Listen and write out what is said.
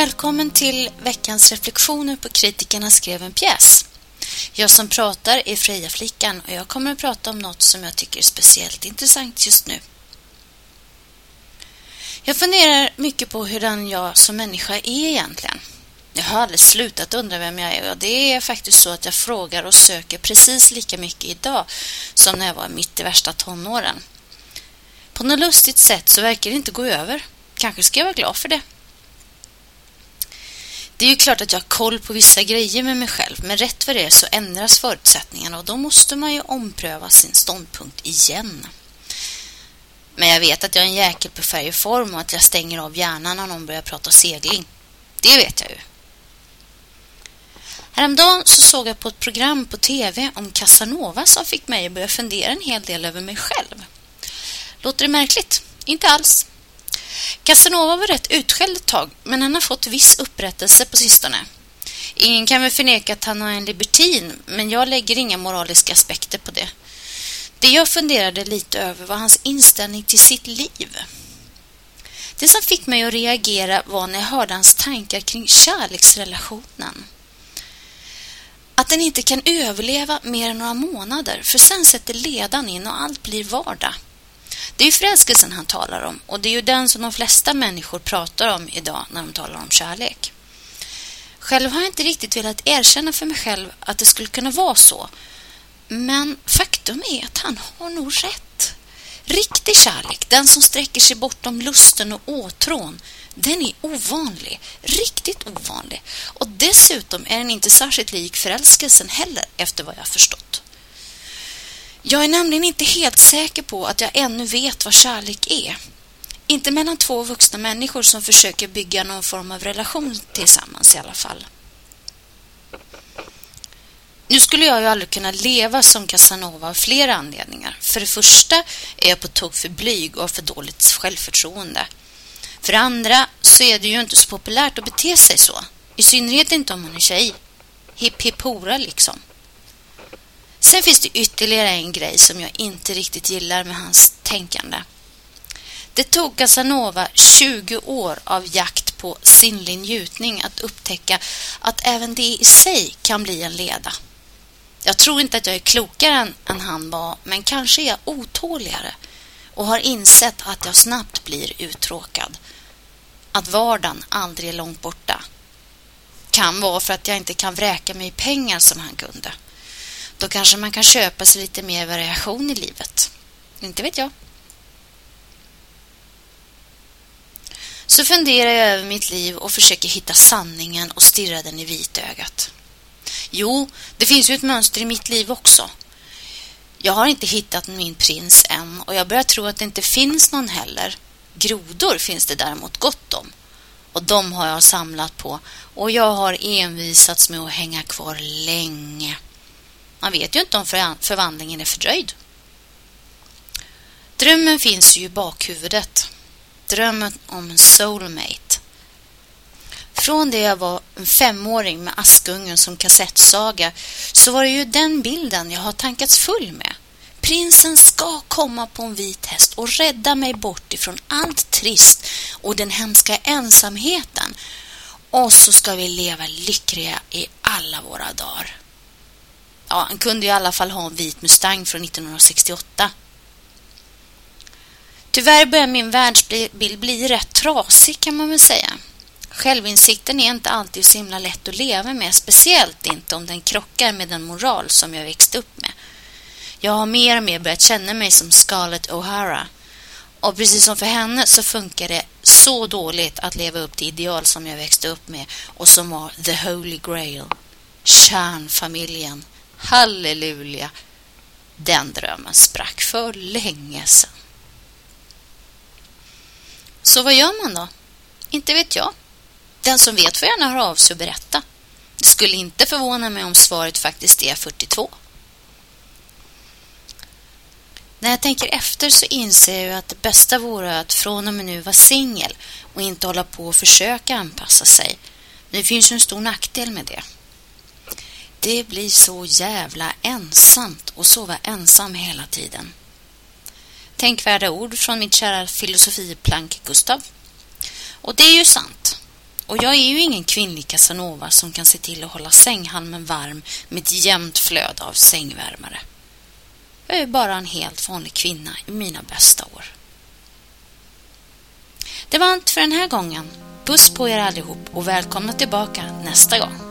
Välkommen till veckans reflektioner på Kritikerna skrev en pjäs. Jag som pratar är Freja Flickan och jag kommer att prata om något som jag tycker är speciellt intressant just nu. Jag funderar mycket på hurdan jag som människa är egentligen. Jag har aldrig slutat undra vem jag är och det är faktiskt så att jag frågar och söker precis lika mycket idag som när jag var mitt i värsta tonåren. På något lustigt sätt så verkar det inte gå över. Kanske ska jag vara glad för det. Det är ju klart att jag har koll på vissa grejer med mig själv, men rätt för det så ändras förutsättningarna och då måste man ju ompröva sin ståndpunkt igen. Men jag vet att jag är en jäkel på färg och form och att jag stänger av hjärnan när någon börjar prata segling. Det vet jag ju. Häromdagen så såg jag på ett program på tv om Casanova som fick mig att börja fundera en hel del över mig själv. Låter det märkligt? Inte alls. Casanova var rätt utskälld ett tag, men han har fått viss upprättelse på sistone. Ingen kan väl förneka att han har en libertin, men jag lägger inga moraliska aspekter på det. Det jag funderade lite över var hans inställning till sitt liv. Det som fick mig att reagera var när jag hörde hans tankar kring kärleksrelationen. Att den inte kan överleva mer än några månader, för sen sätter ledan in och allt blir vardag. Det är ju förälskelsen han talar om och det är ju den som de flesta människor pratar om idag när de talar om kärlek. Själv har jag inte riktigt velat erkänna för mig själv att det skulle kunna vara så. Men faktum är att han har nog rätt. Riktig kärlek, den som sträcker sig bortom lusten och åtrån, den är ovanlig. Riktigt ovanlig. Och dessutom är den inte särskilt lik förälskelsen heller, efter vad jag förstått. Jag är nämligen inte helt säker på att jag ännu vet vad kärlek är. Inte mellan två vuxna människor som försöker bygga någon form av relation tillsammans i alla fall. Nu skulle jag ju aldrig kunna leva som Casanova av flera anledningar. För det första är jag på tok för blyg och har för dåligt självförtroende. För det andra så är det ju inte så populärt att bete sig så. I synnerhet inte om man är tjej. Hipp hipp hora liksom. Sen finns det ytterligare en grej som jag inte riktigt gillar med hans tänkande. Det tog Casanova 20 år av jakt på sinnlig njutning att upptäcka att även det i sig kan bli en leda. Jag tror inte att jag är klokare än, än han var, men kanske är jag otåligare och har insett att jag snabbt blir uttråkad. Att vardagen aldrig är långt borta. Kan vara för att jag inte kan vräka mig i pengar som han kunde. Då kanske man kan köpa sig lite mer variation i livet. Inte vet jag. Så funderar jag över mitt liv och försöker hitta sanningen och stirra den i vitögat. Jo, det finns ju ett mönster i mitt liv också. Jag har inte hittat min prins än och jag börjar tro att det inte finns någon heller. Grodor finns det däremot gott om. Och de har jag samlat på och jag har envisats med att hänga kvar länge. Man vet ju inte om förvandlingen är fördröjd. Drömmen finns ju i bakhuvudet. Drömmen om en soulmate. Från det jag var en femåring med Askungen som kassettsaga så var det ju den bilden jag har tankats full med. Prinsen ska komma på en vit häst och rädda mig bort ifrån allt trist och den hemska ensamheten. Och så ska vi leva lyckliga i alla våra dagar. Ja, han kunde i alla fall ha en vit Mustang från 1968. Tyvärr börjar min världsbild bli rätt trasig kan man väl säga. Självinsikten är inte alltid så himla lätt att leva med, speciellt inte om den krockar med den moral som jag växte upp med. Jag har mer och mer börjat känna mig som Scarlett O'Hara. Och precis som för henne så funkar det så dåligt att leva upp till ideal som jag växte upp med och som var the holy grail. Kärnfamiljen. Halleluja! Den drömmen sprack för länge sedan. Så vad gör man då? Inte vet jag. Den som vet får gärna höra av sig och berätta. Det skulle inte förvåna mig om svaret faktiskt är 42. När jag tänker efter så inser jag att det bästa vore att från och med nu vara singel och inte hålla på och försöka anpassa sig. Men det finns ju en stor nackdel med det. Det blir så jävla ensamt att sova ensam hela tiden. Tänkvärda ord från mitt kära filosofiplank Gustav. Och det är ju sant. Och jag är ju ingen kvinnlig Casanova som kan se till att hålla sänghalmen varm med ett jämnt flöde av sängvärmare. Jag är bara en helt vanlig kvinna i mina bästa år. Det var allt för den här gången. Puss på er allihop och välkomna tillbaka nästa gång.